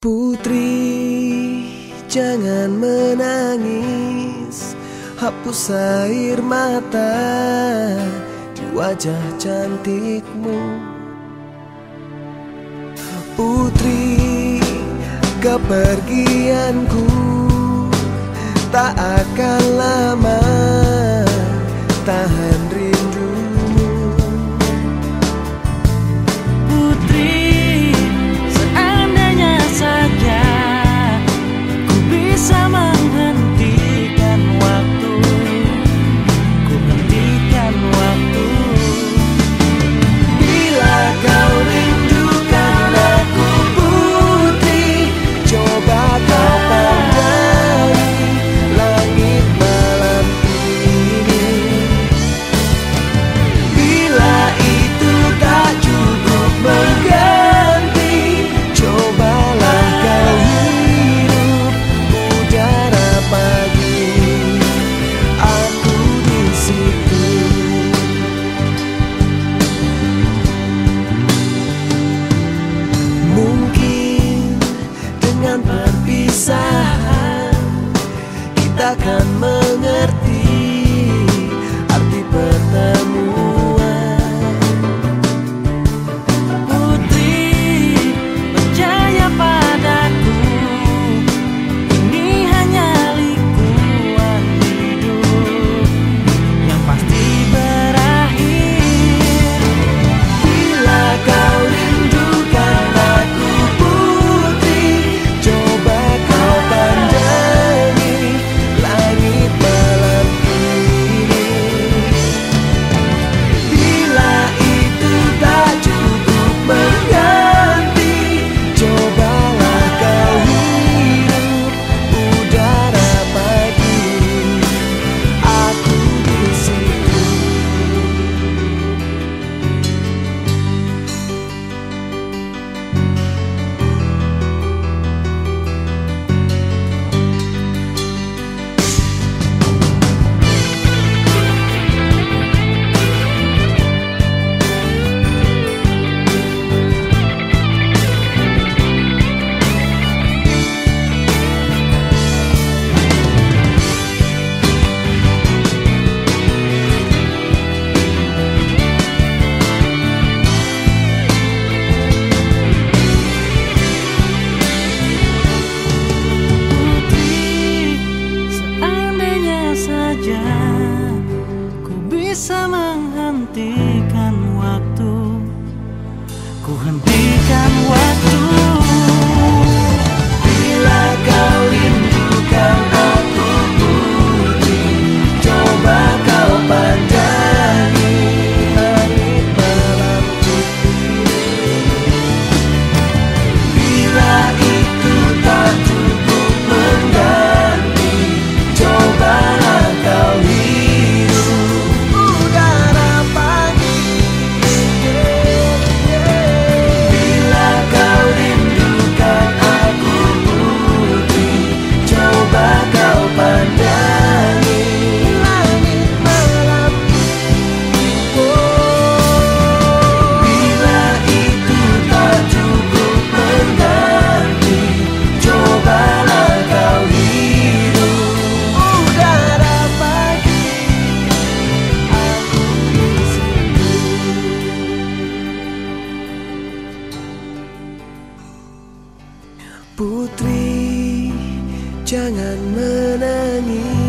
Putri, jangan menangis. Hapus air mata di wajah cantikmu. Putri, kepergianku tak akan lama. Tahan akan mengerti waktu Ku hentikan waktu Putri, jangan menangis